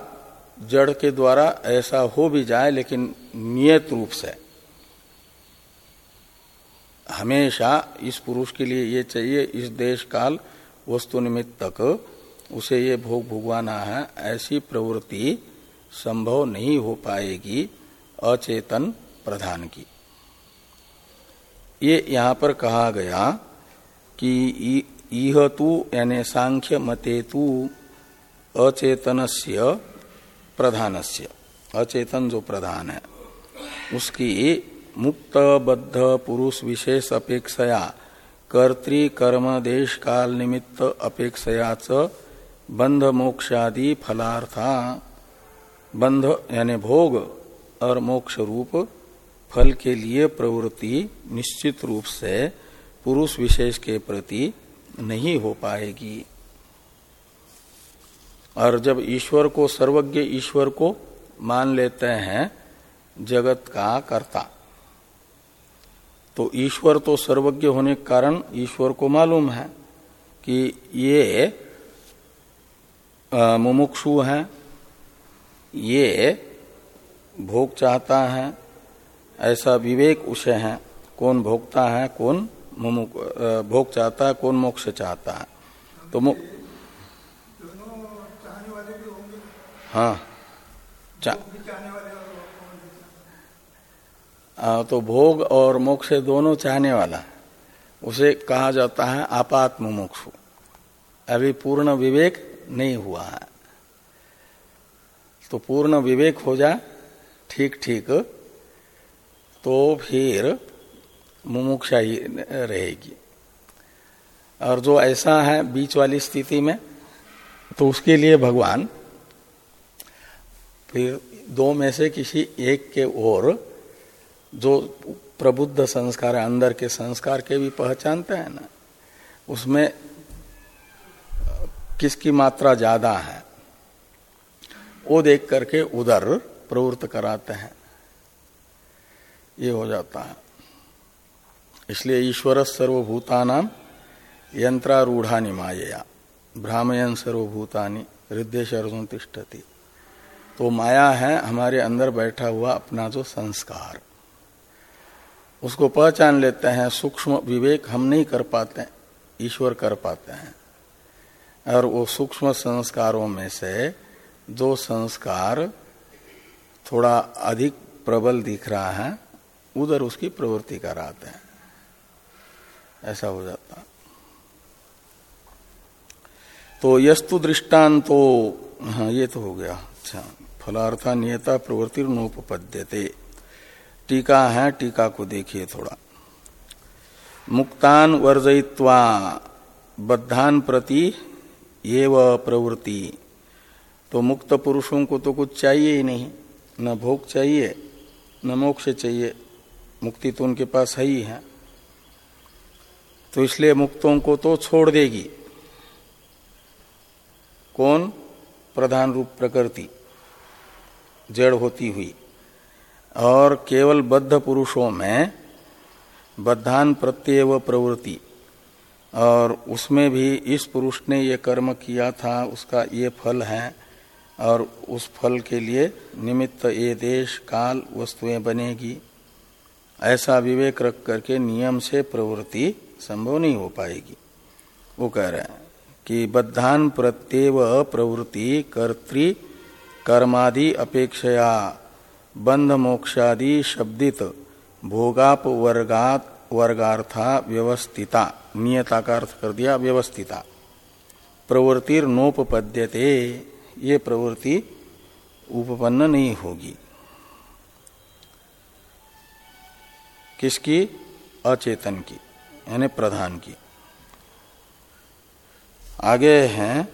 जड़ के द्वारा ऐसा हो भी जाए, लेकिन नियत रूप से हमेशा इस पुरुष के लिए ये चाहिए, इस देश काल वस्तु निमित्त तक उसे ये भोग भुगवाना है, ऐसी प्रवृत्ति संभव नहीं हो पाएगी, अचेतन प्रधान की। ये यहाँ पर कहा गया कि इह तू यानी सांख्य मते तू अचेतनस्य प्रधानस्य। अचेतन जो प्रधान है, उसकी मुक्त बद्ध पुरुष विशेष अपेक्षया कर्तिकर्म देश काल निमित्त अपेक्षयाच बंध मोक्षादि फलार्था बंध यानी भोग और मोक्ष रूप फल के लिए प्रवृत्ति निश्चित रूप से पुरुष विशेष के प्रति नहीं हो पाएगी। और जब ईश्वर को, सर्वज्ञ ईश्वर को मान लेते हैं, जगत का कर्ता। तो ईश्वर तो सर्वज्ञ होने के कारण ईश्वर को मालूम है कि ये मुमुक्षु है ये भोग चाहता है ऐसा विवेक उसे है कौन भोगता है कौन भोग चाहता है कौन मोक्ष चाहता है। तो मु... हाँ चा... तो भोग और मोक्ष दोनों चाहने वाला उसे कहा जाता है आपात मुमुक्षु अभी पूर्ण विवेक नहीं हुआ है। तो पूर्ण विवेक हो जाए ठीक ठीक तो फिर मुमुक्षा ही रहेगी। और जो ऐसा है बीच वाली स्थिति में तो उसके लिए भगवान फिर दो में से किसी एक के ओर जो प्रबुद्ध संस्कार है, अंदर के संस्कार के भी पहचानते हैं ना, उसमें किसकी मात्रा ज़्यादा है, वो देख करके उधर प्रवृत्त कराते हैं। ये हो जाता है। इसलिए ईश्वर सर्वभूतानाम यंत्रारूढ़ा माया भ्रामयन सर्वभूतानी हृदय अर्जुन तिष्ठती। तो माया है हमारे अंदर बैठा हुआ अपना जो संस्कार। उसको पहचान लेते हैं, सूक्ष्म विवेक हम नहीं कर पाते ईश्वर कर पाते हैं। और वो सूक्ष्म संस्कारों में से जो संस्कार थोड़ा अधिक प्रबल दिख रहा है, उधर उसकी प्रवृत्ति कराते हैं। ऐसा हो जाता तो यस्तु दृष्टांतो हाँ ये तो हो गया। अच्छा फलार्था नियता प्रवृत्ति नोपद्यते टीका है, टीका को देखिए थोड़ा। मुक्तान वर्जयित्वा, बद्धान प्रति एव प्रवृत्ति। तो मुक्त पुरुषों को तो कुछ चाहिए ही नहीं, न भोग चाहिए, न मोक्ष चाहिए, मुक्ति तो उनके पास है ही है। तो इसलिए मुक्तों को तो छोड़ देगी। कौन? प्रधान रूप प्रकृति, जड़ होती हुई। और केवल बद्ध पुरुषों में बद्धान प्रत्यय व प्रवृत्ति। और उसमें भी इस पुरुष ने ये कर्म किया था, उसका ये फल है, और उस फल के लिए निमित्त ये देश, काल, वस्तुएँ बनेगी। ऐसा विवेक रख करके नियम से प्रवृत्ति संभव नहीं हो पाएगी। वो कह रहे हैं कि बद्धान प्रत्येव प्रवृत्ति कर्तृ कर्मादि अपेक्षया बंध मोक्षादि शब्दित भोगाप वर्गात वर्गार्था व्यवस्थिता। नियता का अर्थ कर दिया, व्यवस्थिता। प्रवृत्ति नोपद्यते ये प्रवृत्ति उपपन्न नहीं होगी। किसकी? अचेतन की, यानी प्रधान की। आगे हैं,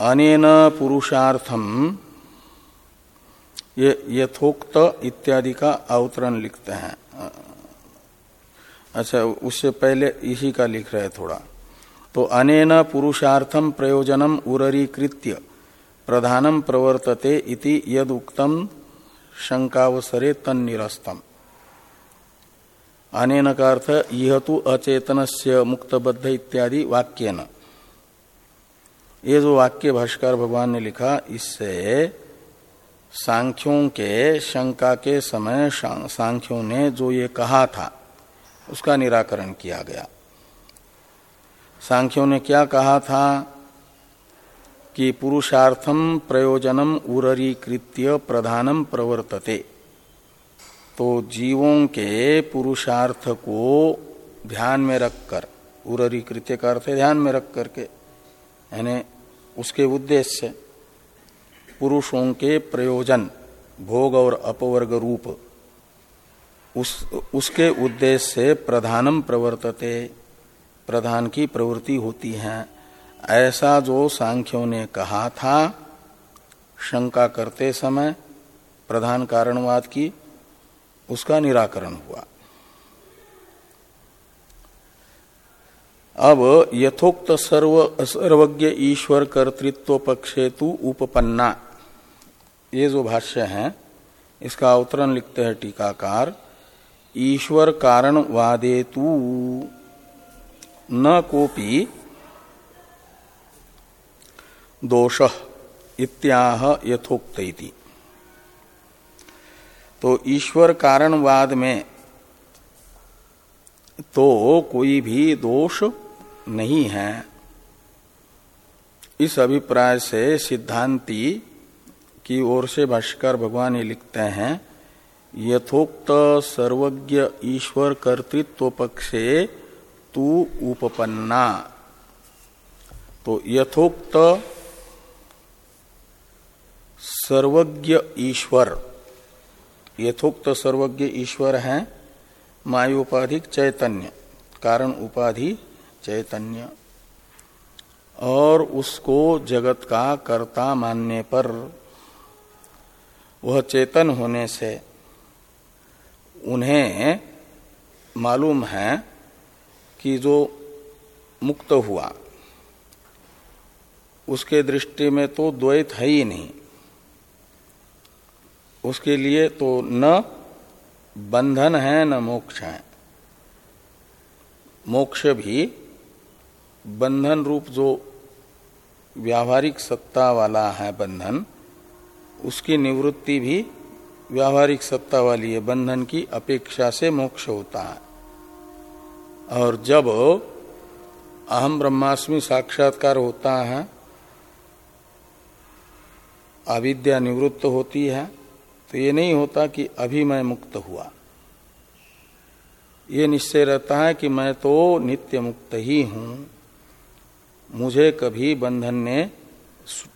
अनेन पुरुषार्थम ये यथोक्त इत्यादि का अवतरण लिखते हैं। अच्छा उससे पहले इसी का लिख रहे थोड़ा। तो अनेन पुरुषार्थम प्रयोजनम उरीकृत्य प्रधानम प्रवर्तते इति यद उक्तम शंकावसरे तन्निरस्तम। अनेन का अर्थ यह तो अचेतन से मुक्तबद्ध इत्यादि वाक्य न ये जो वाक्य भाष्कर भगवान ने लिखा, इससे सांख्यों के शंका के समय सांख्यों ने जो ये कहा था, उसका निराकरण किया गया। सांख्यों ने क्या कहा था? कि पुरुषार्थम प्रयोजनम उरीकृत्य प्रधानम प्रवर्तते। तो जीवों के पुरुषार्थ को ध्यान में रखकर उरीकृत्य का अर्थ ध्यान में रख करके यानी उसके उद्देश्य। पुरुषों के प्रयोजन, भोग और अपवर्ग रूप। उस, उसके उद्देश्य से प्रधानम प्रवर्तते, प्रधान की प्रवृत्ति होती है। ऐसा जो सांख्यों ने कहा था, शंका करते समय प्रधान कारणवाद की उसका निराकरण हुआ। अब यथोक्त सर्व सर्वज्ञ ईश्वर कर्तृत्व पक्षे तु उपपन्ना। ये जो भाष्य है, इसका अवतरण लिखते हैं टीकाकार। ईश्वर कारण वादे तू न कोपी दोष इत्याह यथोक्त तो ईश्वर कारणवाद में तो कोई भी दोष नहीं है। इस अभिप्राय से सिद्धांति की ओर से भाष्कर भगवान ये लिखते हैं, यथोक्त सर्वज्ञ ईश्वर कर्तृत्व पक्षे तू उपपन्ना। तो यथोक्त सर्वज्ञ ईश्वर, यथोक्त सर्वज्ञ ईश्वर है मायोपाधिक चैतन्य, कारण उपाधि चैतन्य। और उसको जगत का कर्ता मानने पर वह चेतन होने से उन्हें मालूम है कि जो मुक्त हुआ, उसके दृष्टि में तो द्वैत है ही नहीं। उसके लिए तो न बंधन है, न मोक्ष है। मोक्ष भी बंधन रूप जो व्यावहारिक सत्ता वाला है बंधन, उसकी निवृत्ति भी व्यावहारिक सत्ता वाली है। बंधन की अपेक्षा से मोक्ष होता है। और जब अहम ब्रह्मास्मि साक्षात्कार होता है, अविद्या निवृत्त होती है तो ये नहीं होता कि अभी मैं मुक्त हुआ। ये निश्चय रहता है कि मैं तो नित्य मुक्त ही हूँ। मुझे कभी बंधन ने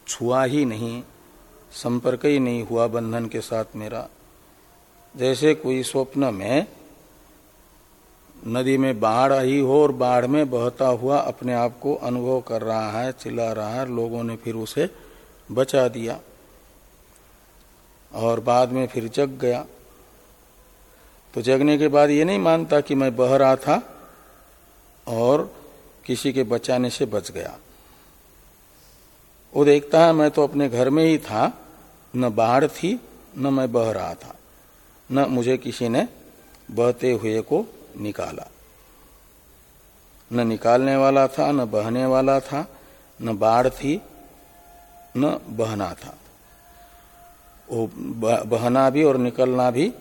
छुआ ही नहीं, संपर्क ही नहीं हुआ बंधन के साथ मेरा। जैसे कोई स्वप्न में नदी में बाढ़ आई हो और बाढ़ में बहता हुआ अपने आप को अनुभव कर रहा है, चिल्ला रहा है, लोगों ने फिर उसे बचा दिया और बाद में फिर जग गया। तो जगने के बाद ये नहीं मानता कि मैं बह रहा था और किसी के बचाने से बच गया। वो देखता है, मैं तो अपने घर में ही था, न बाढ़ थी, न मैं बह रहा था, न मुझे किसी ने बहते हुए को निकाला। न निकालने वाला था, न बहने वाला था, न बाढ़ थी, न बहना था। वो बहना भी और निकलना भी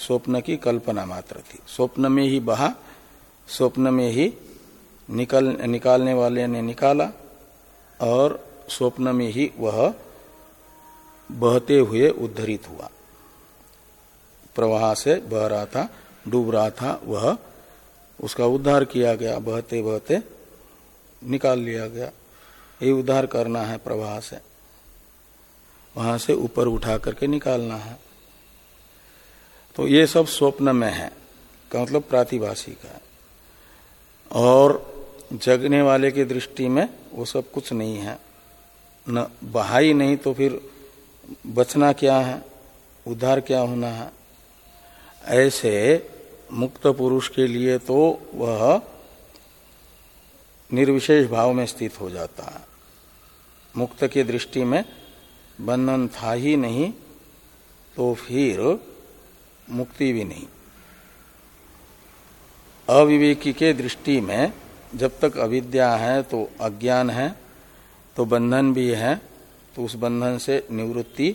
स्वप्न की कल्पना मात्र थी। स्वप्न में ही बहा, स्वप्न में ही निकल, निकालने वाले ने निकाला और स्वप्न में ही वह बहते हुए उद्धरित हुआ। प्रवाह से बह रहा था, डूब रहा था, वह उसका उद्धार किया गया, बहते बहते निकाल लिया गया। ये उद्धार करना है प्रवाह से। वहाँ से ऊपर उठा करके निकालना है। तो ये सब स्वप्न में है, का मतलब प्रातिभाषी का और जगने वाले की दृष्टि में वो सब कुछ नहीं है। न बहाई नहीं तो फिर बचना क्या है? उद्धार क्या होना है? ऐसे मुक्त पुरुष के लिए तो वह निर्विशेष भाव में स्थित हो जाता है। मुक्त की दृष्टि में बंधन था ही नहीं तो फिर मुक्ति भी नहीं। अविवेकी के दृष्टि में जब तक अविद्या है तो अज्ञान है तो बंधन भी है तो उस बंधन से निवृत्ति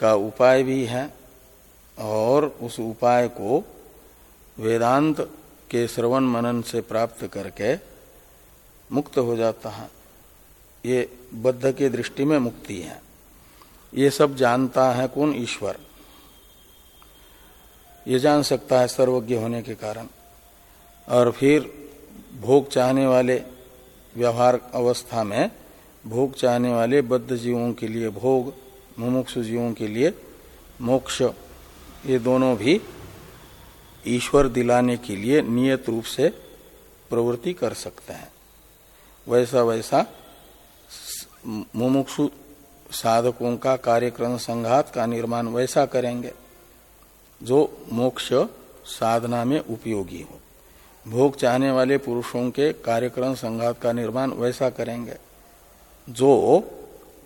का उपाय भी है और उस उपाय को वेदांत के श्रवण मनन से प्राप्त करके मुक्त हो जाता है। ये बद्ध के दृष्टि में मुक्ति है। ये सब जानता है कौन ईश्वर? ये जान सकता है सर्वज्ञ होने के कारण। और फिर भोग चाहने वाले व्यवहार अवस्था में भोग चाहने वाले बद्ध जीवों के लिए भोग, मुमुक्षु जीवों के लिए मोक्ष, ये दोनों भी ईश्वर दिलाने के लिए नियत रूप से प्रवृत्ति कर सकते हैं। वैसा वैसा मुमुक्षु साधकों का कार्यक्रम, संघात का निर्माण वैसा करेंगे, जो मोक्ष साधना में उपयोगी हो। भोग चाहने वाले पुरुषों के कार्यक्रम संघात का निर्माण वैसा करेंगे, जो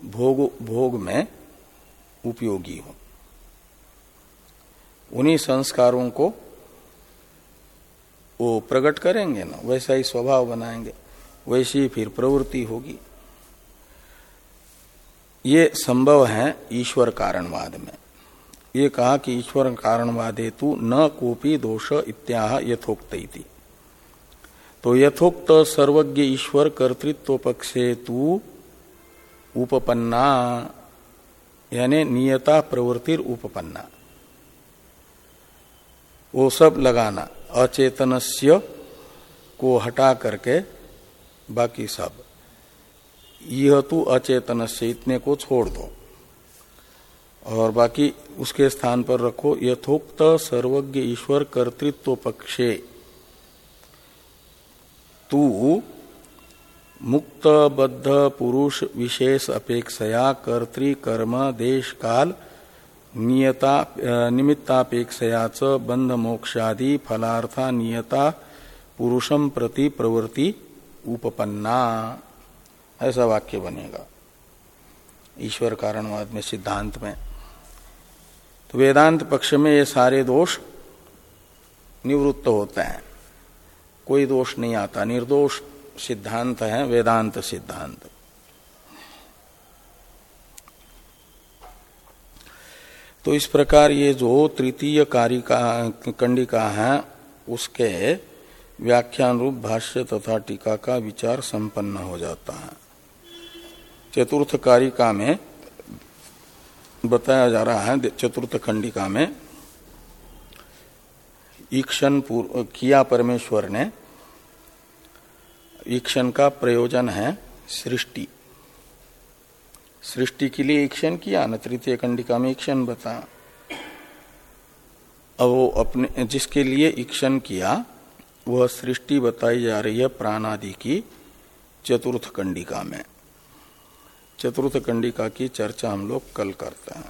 भोग भोग में उपयोगी हो। उन्हीं संस्कारों को वो प्रकट करेंगे ना, वैसा ही स्वभाव बनाएँगे, वैसी फिर प्रवृत्ति होगी। ये संभव है ईश्वर कारणवाद में। ये कहा कि ईश्वर कारणवाद हेतु न कोपी दोष इत्याह यथोक्त तो यथोक्त सर्वज्ञ ईश्वर कर्तृत्व पक्षे तु उपपन्ना, यानी नियता प्रवृत्ति उपपन्ना। वो सब लगाना, अचेतनस्य को हटा करके बाकी सब। यह तो अचेतन से इतने को छोड़ दो। और बाकी उसके स्थान पर रखो, यथोक्त सर्वज्ञ ईश्वर कर्तृत्व पक्षे तू मुक्त बद्ध पुरुष विशेष अपेक्षया कर्तृकर्म देश काल नियता निमित्तापेक्षया च बंध मोक्षादि फलार्था नियता पुरुषम प्रति प्रवृत्ति उपपन्ना। ऐसा वाक्य बनेगा। ईश्वर कारणवाद में सिद्धांत में। तो वेदांत पक्ष में ये सारे दोष निवृत्त होते हैं। कोई दोष नहीं आता। निर्दोष सिद्धांत है, वेदांत सिद्धांत। तो इस प्रकार ये जो तृतीय कारिका, कंडिका है, उसके व्याख्यान रूप, भाष्य तथा टीका का विचार संपन्न हो जाता है। चतुर्थ कारिका में बताया जा रहा है, चतुर्थ खंडिका में ईक्षण किया परमेश्वर ने। ईक्षण का प्रयोजन है सृष्टि। सृष्टि के लिए ईक्षण किया, न तृतीय कंडिका में ईक्षण बता। अब वो अपने, जिसके लिए ईक्षण किया, वह सृष्टि बताई जा रही है प्राणादि की चतुर्थ कंडिका में। चतुर्थ कंडिका की चर्चा हम लोग कल करते हैं।